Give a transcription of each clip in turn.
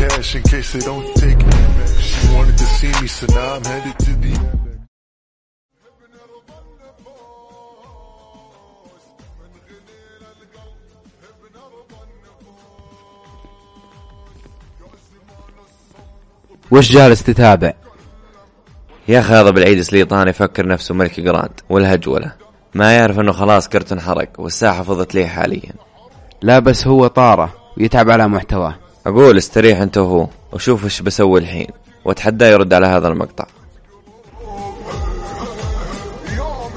cash in case they don't take me. She wanted to see me, so now I'm headed to the وش جالس تتابع؟ يا أخي هذا بالعيد سليطان يفكر نفسه ملك جراند والهجولة ما يعرف إنه خلاص كرتون حرق والساحة فضت ليه حاليا لا بس هو طارة ويتعب على محتواه أقول استريح أنت وهو وشوف إيش بسوي الحين وأتحداه يرد على هذا المقطع. يوم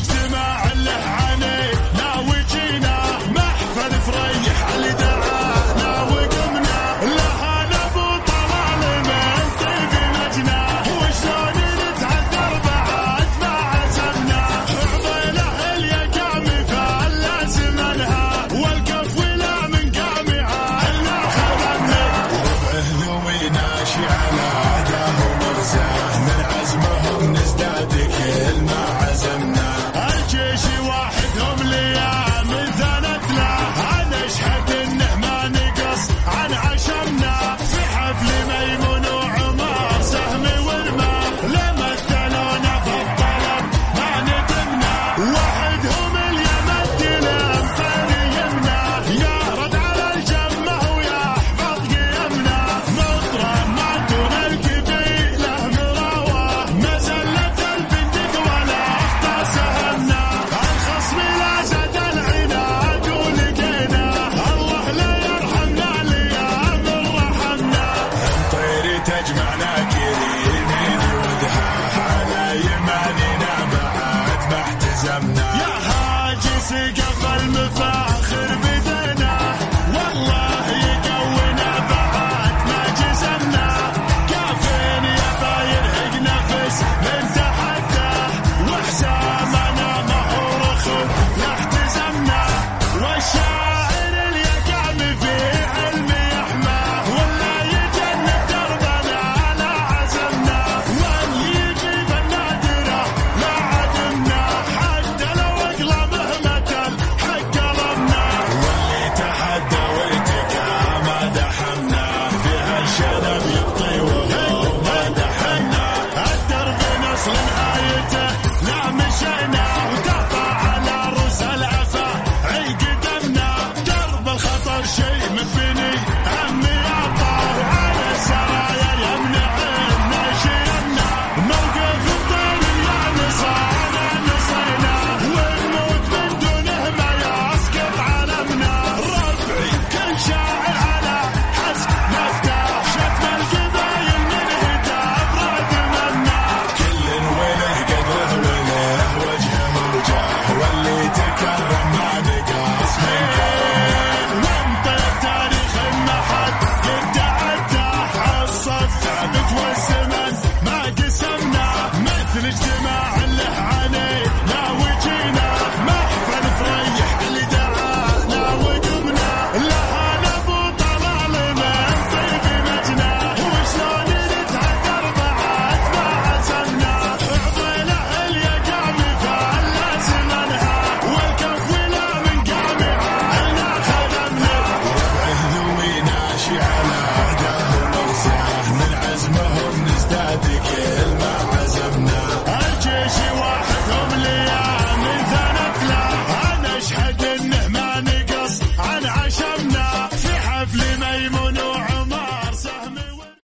It's